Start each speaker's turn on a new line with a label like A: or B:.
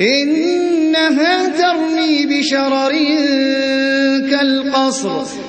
A: إنها ترمي بشرر كالقصر.